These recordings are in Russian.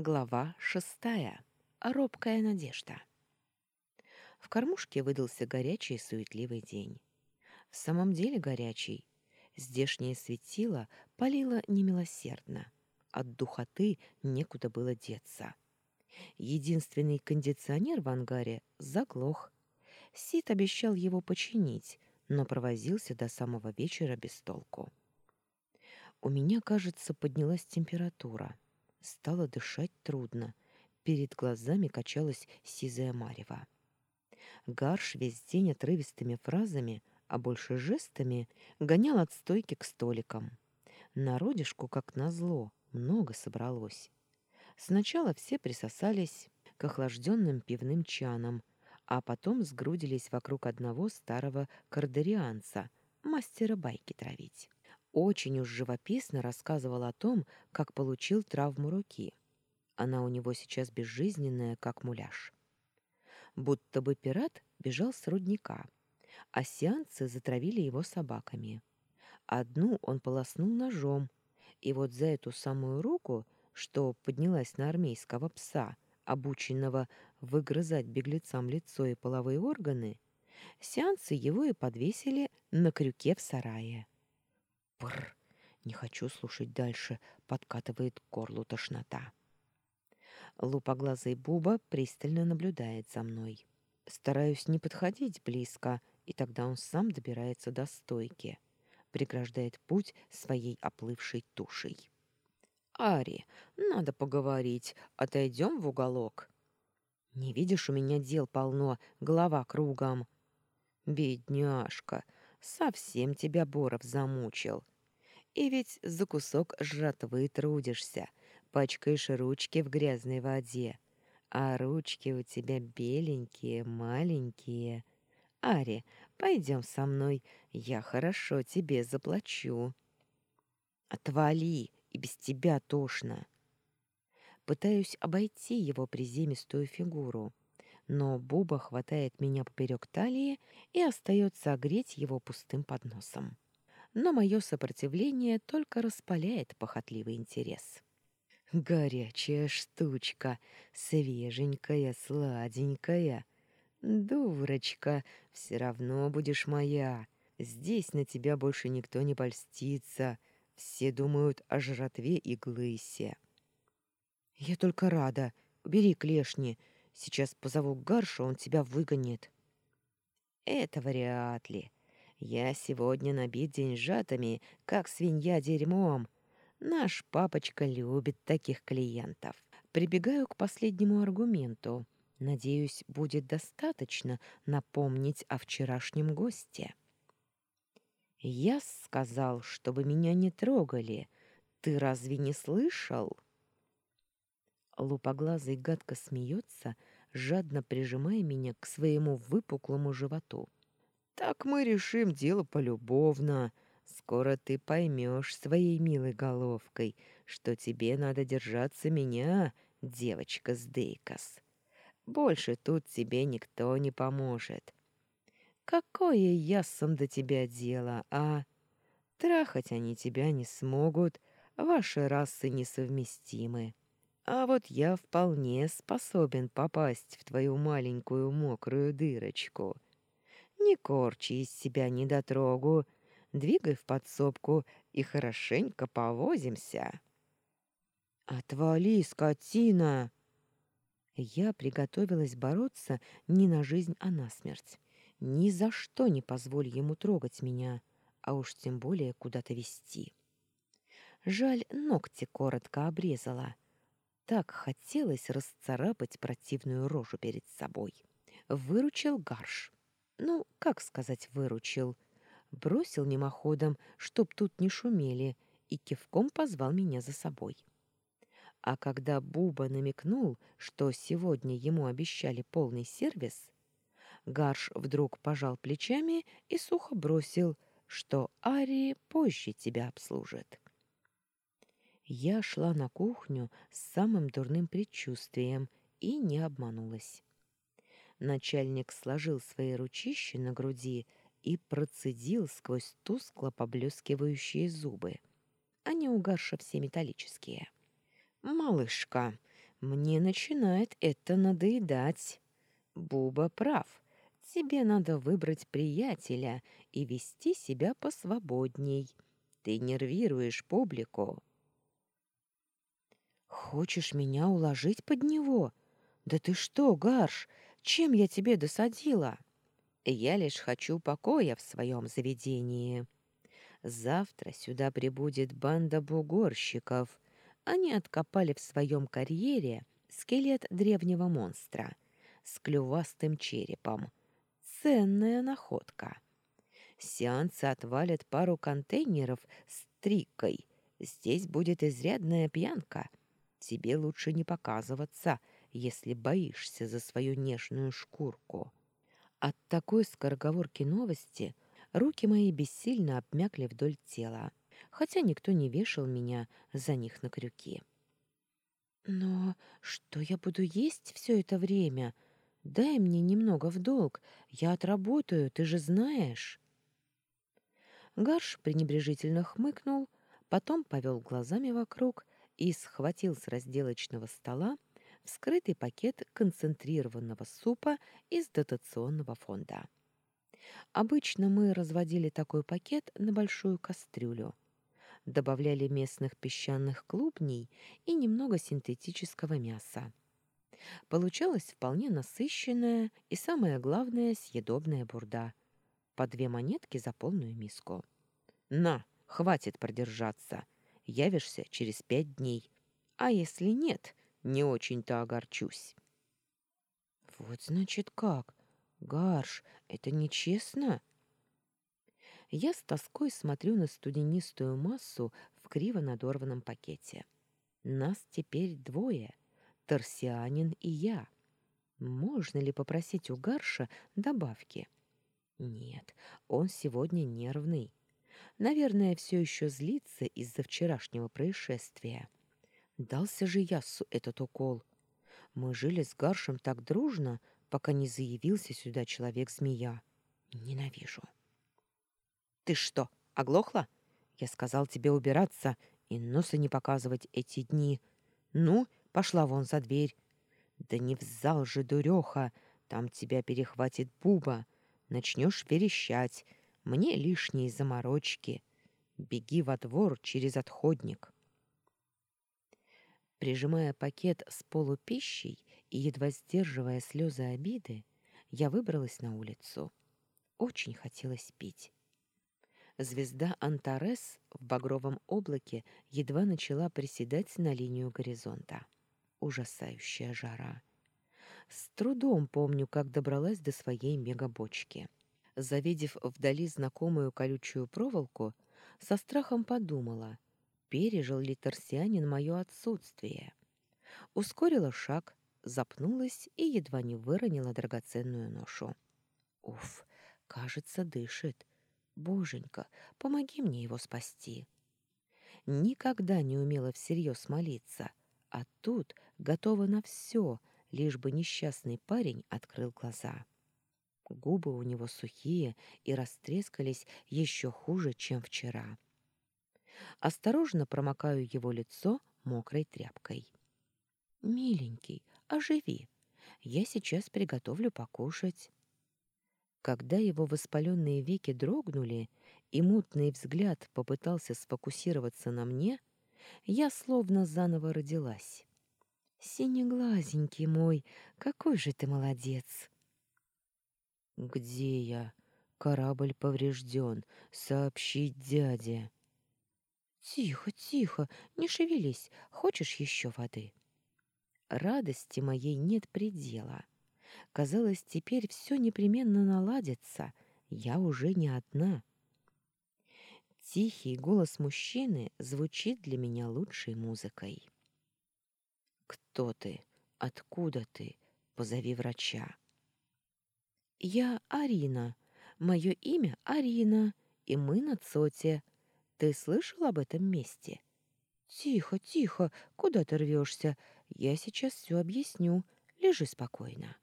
Глава шестая. Робкая надежда. В кормушке выдался горячий суетливый день. В самом деле горячий. Здешнее светило палило немилосердно. От духоты некуда было деться. Единственный кондиционер в ангаре заглох. Сид обещал его починить, но провозился до самого вечера без толку. У меня, кажется, поднялась температура. Стало дышать трудно. Перед глазами качалась сизая марева. Гарш весь день отрывистыми фразами, а больше жестами, гонял от стойки к столикам. Народишку, как назло, много собралось. Сначала все присосались к охлажденным пивным чанам, а потом сгрудились вокруг одного старого кардерианца, мастера байки травить очень уж живописно рассказывал о том, как получил травму руки. Она у него сейчас безжизненная, как муляж. Будто бы пират бежал с рудника, а сеансы затравили его собаками. Одну он полоснул ножом, и вот за эту самую руку, что поднялась на армейского пса, обученного выгрызать беглецам лицо и половые органы, сеансы его и подвесили на крюке в сарае. Пр. Не хочу слушать дальше, подкатывает к горлу тошнота. Лупоглазый Буба пристально наблюдает за мной. Стараюсь не подходить близко, и тогда он сам добирается до стойки, преграждает путь своей оплывшей тушей. «Ари, надо поговорить, отойдем в уголок». «Не видишь, у меня дел полно, голова кругом». «Бедняжка, совсем тебя Боров замучил. И ведь за кусок жратвы трудишься, пачкаешь ручки в грязной воде, а ручки у тебя беленькие, маленькие. Ари, пойдем со мной, я хорошо тебе заплачу. Отвали, и без тебя тошно. Пытаюсь обойти его приземистую фигуру, но Буба хватает меня поперек талии и остается огреть его пустым подносом. Но мое сопротивление только распаляет похотливый интерес. «Горячая штучка, свеженькая, сладенькая. Дурочка, все равно будешь моя. Здесь на тебя больше никто не польстится. Все думают о жратве и глысе». «Я только рада. Убери клешни. Сейчас позову Гарша, он тебя выгонит. Это вряд ли. Я сегодня набит деньжатами, как свинья дерьмом. Наш папочка любит таких клиентов. Прибегаю к последнему аргументу. Надеюсь, будет достаточно напомнить о вчерашнем госте. Я сказал, чтобы меня не трогали. Ты разве не слышал? Лупоглазый гадко смеется, жадно прижимая меня к своему выпуклому животу. «Так мы решим дело полюбовно. Скоро ты поймешь своей милой головкой, что тебе надо держаться меня, девочка с Дейкос. Больше тут тебе никто не поможет. Какое ясом до тебя дело, а? Трахать они тебя не смогут, ваши расы несовместимы. А вот я вполне способен попасть в твою маленькую мокрую дырочку. Не корчи из себя недотрогу, двигай в подсобку и хорошенько повозимся. Отвали, скотина! Я приготовилась бороться не на жизнь, а на смерть. Ни за что не позволь ему трогать меня, а уж тем более куда-то вести. Жаль, ногти коротко обрезала — так хотелось расцарапать противную рожу перед собой. Выручил Гарш. Ну, как сказать «выручил»? Бросил мимоходом, чтоб тут не шумели, и кивком позвал меня за собой. А когда Буба намекнул, что сегодня ему обещали полный сервис, Гарш вдруг пожал плечами и сухо бросил, что Ари позже тебя обслужит. Я шла на кухню с самым дурным предчувствием и не обманулась. Начальник сложил свои ручища на груди и процедил сквозь тускло поблескивающие зубы. Они у Гарша все металлические. «Малышка, Мне начинает это надоедать. Буба прав. Тебе надо выбрать приятеля и вести себя посвободней. Ты нервируешь публику. Хочешь меня уложить под него? Да ты что, Гарш, чем я тебе досадила? Я лишь хочу покоя в своем заведении. Завтра сюда прибудет банда бугорщиков. Они откопали в своем карьере скелет древнего монстра с клювастым черепом. Ценная находка. Сеансы отвалят пару контейнеров с трикой. Здесь будет изрядная пьянка. Тебе лучше не показываться, если боишься за свою нежную шкурку. От такой скороговорки новости — Руки мои бессильно обмякли вдоль тела, хотя никто не вешал меня за них на крюки. «Но что я буду есть все это время? Дай мне немного в долг, я отработаю, ты же знаешь». Гарш пренебрежительно хмыкнул, потом повел глазами вокруг и схватил с разделочного стола вскрытый пакет концентрированного супа из дотационного фонда. Обычно мы разводили такой пакет на большую кастрюлю, добавляли местных песчаных клубней и немного синтетического мяса. Получалась вполне насыщенная и, самое главное, съедобная бурда. По две монетки за полную миску. «На, хватит продержаться. Явишься через пять дней. А если нет, не очень-то огорчусь». «Вот значит как. Гарш, это нечестно. Я с тоской смотрю на студенистую массу в криво надорванном пакете. Нас теперь двое — Торсианин и я. Можно ли попросить у Гарша добавки? Нет, он сегодня нервный. Наверное, все еще злится из-за вчерашнего происшествия. Дался же Яссу этот укол. Мы жили с Гаршем так дружно, пока не заявился сюда человек-змея. Ненавижу. Ты что, оглохла? Я сказал тебе убираться и носа не показывать эти дни. Ну, пошла вон за дверь. Да не в зал же, дуреха, там тебя перехватит буба. Начнешь верещать. Мне лишние заморочки. Беги во двор через отходник. Прижимая пакет с полупищей и едва сдерживая слезы обиды, я выбралась на улицу. Очень хотелось пить. Звезда Антарес в багровом облаке едва начала приседать на линию горизонта. Ужасающая жара. С трудом помню, как добралась до своей мегабочки. Завидев вдали знакомую колючую проволоку, со страхом подумала, пережил ли торсианин мое отсутствие. Ускорила шаг, запнулась и едва не выронила драгоценную ношу. Уф, кажется, дышит. Боженька, помоги мне его спасти. Никогда не умела всерьез молиться, а тут готова на все, лишь бы несчастный парень открыл глаза. Губы у него сухие и растрескались еще хуже, чем вчера. Осторожно промокаю его лицо мокрой тряпкой. «Миленький, оживи. Я сейчас приготовлю покушать». Когда его воспаленные веки дрогнули, и мутный взгляд попытался сфокусироваться на мне, я словно заново родилась. «Синеглазенький мой, какой же ты молодец!» «Где я? Корабль поврежден. Сообщить дяде!» «Тихо, тихо, не шевелись. Хочешь еще воды?» Радости моей нет предела. Казалось, теперь все непременно наладится. Я уже не одна. Тихий голос мужчины звучит для меня лучшей музыкой. «Кто ты? Откуда ты? Позови врача». «Я Арина. Мое имя Арина, и мы на Цоте. Ты слышал об этом месте?» «Тихо, тихо, куда ты рвешься? Я сейчас все объясню. Лежи спокойно».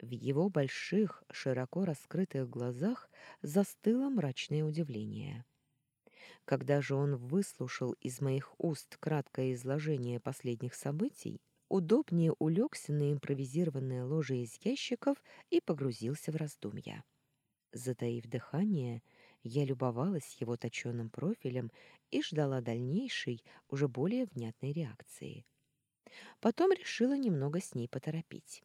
В его больших, широко раскрытых глазах застыло мрачное удивление. Когда же он выслушал из моих уст краткое изложение последних событий, удобнее улегся на импровизированное ложе из ящиков и погрузился в раздумья. Затаив дыхание, я любовалась его точенным профилем и ждала дальнейшей, уже более внятной реакции. Потом решила немного с ней поторопить.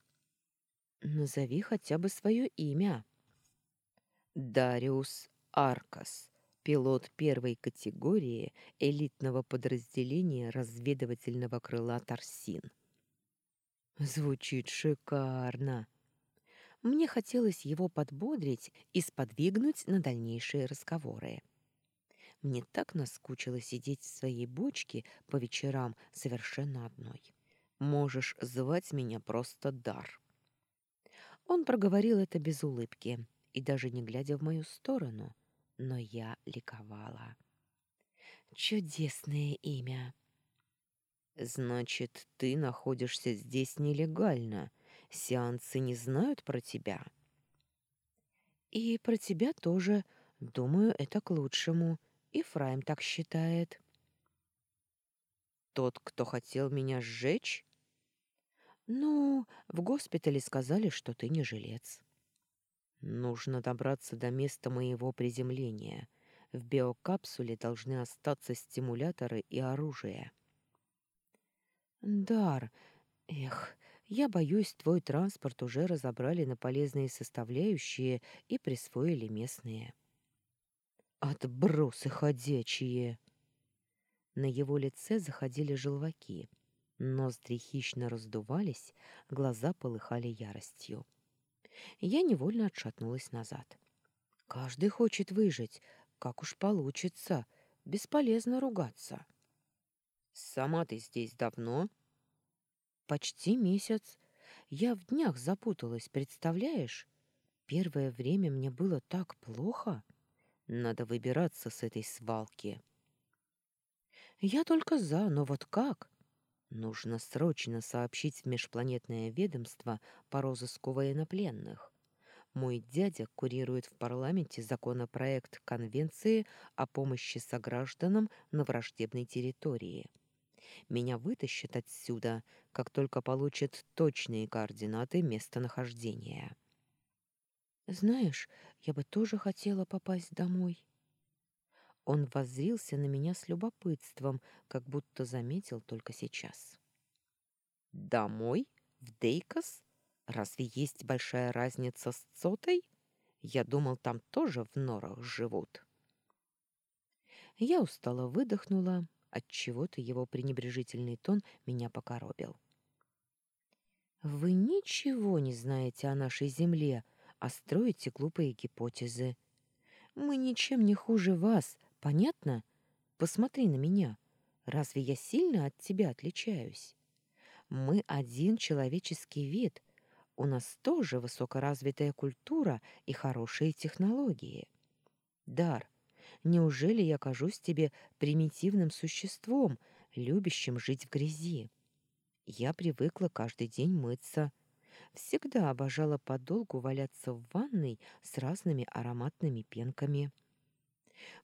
«Назови хотя бы свое имя». «Дариус Аркас, пилот первой категории элитного подразделения разведывательного крыла Торсин». Звучит шикарно. Мне хотелось его подбодрить и сподвигнуть на дальнейшие разговоры. Мне так наскучило сидеть в своей бочке по вечерам совершенно одной. Можешь звать меня просто Дар. Он проговорил это без улыбки и даже не глядя в мою сторону, но я ликовала. Чудесное имя. Значит, ты находишься здесь нелегально. Сеансы не знают про тебя. И про тебя тоже. Думаю, это к лучшему. И Фрайм так считает. Тот, кто хотел меня сжечь? Ну, в госпитале сказали, что ты не жилец. Нужно добраться до места моего приземления. В биокапсуле должны остаться стимуляторы и оружие. Дар, эх, я боюсь, твой транспорт уже разобрали на полезные составляющие и присвоили местные. Отбросы ходячие! На его лице заходили желваки, ноздри хищно раздувались, глаза полыхали яростью. Я невольно отшатнулась назад. Каждый хочет выжить, как уж получится, бесполезно ругаться. Сама ты здесь давно? Почти месяц. Я в днях запуталась, представляешь? Первое время мне было так плохо. Надо выбираться с этой свалки. Я только за, но вот как? Нужно срочно сообщить в межпланетное ведомство по розыску военнопленных. Мой дядя курирует в парламенте законопроект Конвенции о помощи согражданам на враждебной территории. Меня вытащат отсюда, как только получат точные координаты местонахождения. Знаешь, я бы тоже хотела попасть домой. Он воззрился на меня с любопытством, как будто заметил только сейчас. Домой? В Дейкос? Разве есть большая разница с Цотой? Я думал, там тоже в норах живут. Я устало выдохнула, от чего-то его пренебрежительный тон меня покоробил. Вы ничего не знаете о нашей земле, а строите глупые гипотезы. Мы ничем не хуже вас, понятно? Посмотри на меня. Разве я сильно от тебя отличаюсь? Мы один человеческий вид. У нас тоже высокоразвитая культура и хорошие технологии. Дар, Неужели я кажусь тебе примитивным существом, любящим жить в грязи? Я привыкла каждый день мыться. Всегда обожала подолгу валяться в ванной с разными ароматными пенками.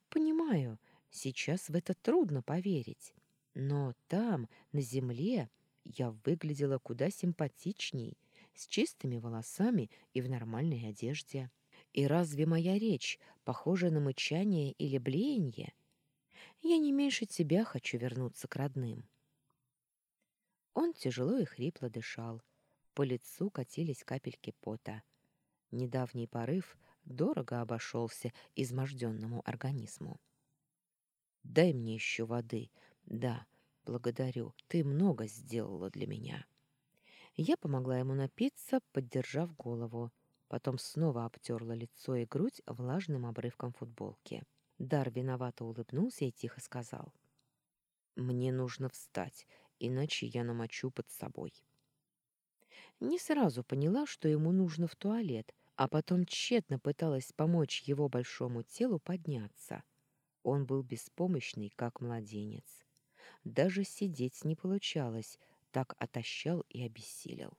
Понимаю, сейчас в это трудно поверить, но там, на земле, я выглядела куда симпатичней, с чистыми волосами и в нормальной одежде. И разве моя речь похожа на мычание или блеяние? Я не меньше тебя хочу вернуться к родным. Он тяжело и хрипло дышал. По лицу катились капельки пота. Недавний порыв дорого обошелся изможденному организму. «Дай мне еще воды. Да, благодарю. Ты много сделала для меня». Я помогла ему напиться, поддержав голову. Потом снова обтерла лицо и грудь влажным обрывком футболки. Дар виновато улыбнулся и тихо сказал. «Мне нужно встать, иначе я намочу под собой». Не сразу поняла, что ему нужно в туалет, а потом тщетно пыталась помочь его большому телу подняться. Он был беспомощный, как младенец. Даже сидеть не получалось, так отощал и обессилел.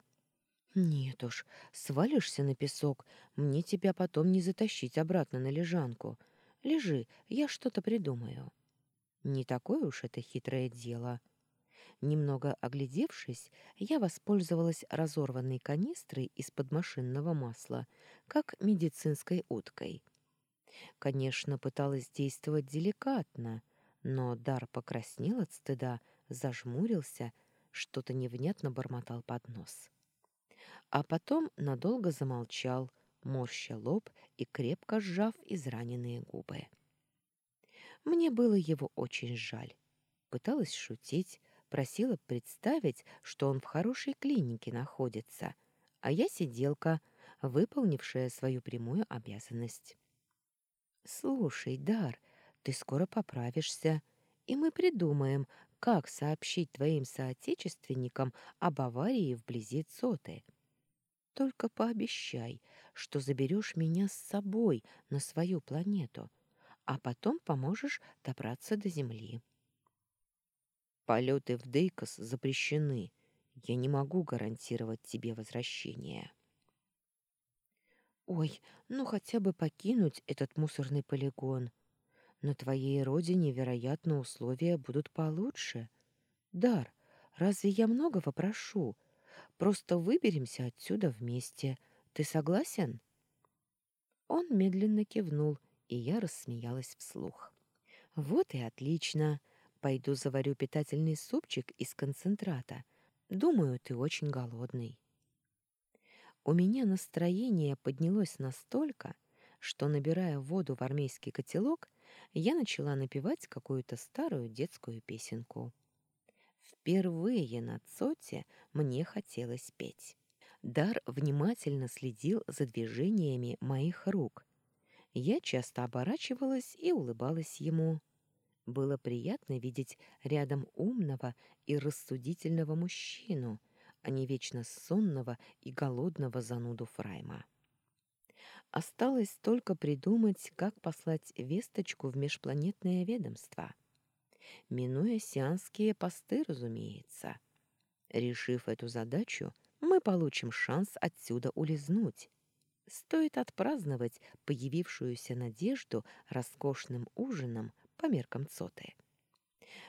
Нет уж, свалишься на песок, мне тебя потом не затащить обратно на лежанку. Лежи, я что-то придумаю». Не такое уж это хитрое дело. Немного оглядевшись, я воспользовалась разорванной канистрой из-под машинного масла, как медицинской уткой. Конечно, пыталась действовать деликатно, но Дар покраснел от стыда, зажмурился, что-то невнятно бормотал под нос. А потом надолго замолчал, морща лоб и крепко сжав израненные губы. Мне было его очень жаль. Пыталась шутить, просила представить, что он в хорошей клинике находится, а я сиделка, выполнившая свою прямую обязанность. «Слушай, Дар, ты скоро поправишься, и мы придумаем, как сообщить твоим соотечественникам об аварии вблизи Цоты. Только пообещай, что заберешь меня с собой на свою планету, а потом поможешь добраться до Земли. Полеты в Дейкос запрещены. Я не могу гарантировать тебе возвращение. Ой, ну хотя бы покинуть этот мусорный полигон. На твоей родине, вероятно, условия будут получше. Дар, разве я многого прошу? Просто выберемся отсюда вместе. Ты согласен? Он медленно кивнул, и я рассмеялась вслух. Вот и отлично. Пойду заварю питательный супчик из концентрата. Думаю, ты очень голодный. У меня настроение поднялось настолько, что, набирая воду в армейский котелок, я начала напевать какую-то старую детскую песенку. Впервые на Цоте мне хотелось петь. Дар внимательно следил за движениями моих рук. Я часто оборачивалась и улыбалась ему. Было приятно видеть рядом умного и рассудительного мужчину, а не вечно сонного и голодного зануду Фрайма. Осталось только придумать, как послать весточку в межпланетное ведомство. Минуя сианские посты, разумеется. Решив эту задачу, мы получим шанс отсюда улизнуть. Стоит отпраздновать появившуюся надежду роскошным ужином по меркам Цоты.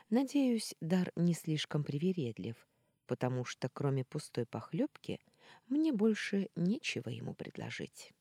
Надеюсь, дар не слишком привередлив, потому что кроме пустой похлебки мне больше нечего ему предложить.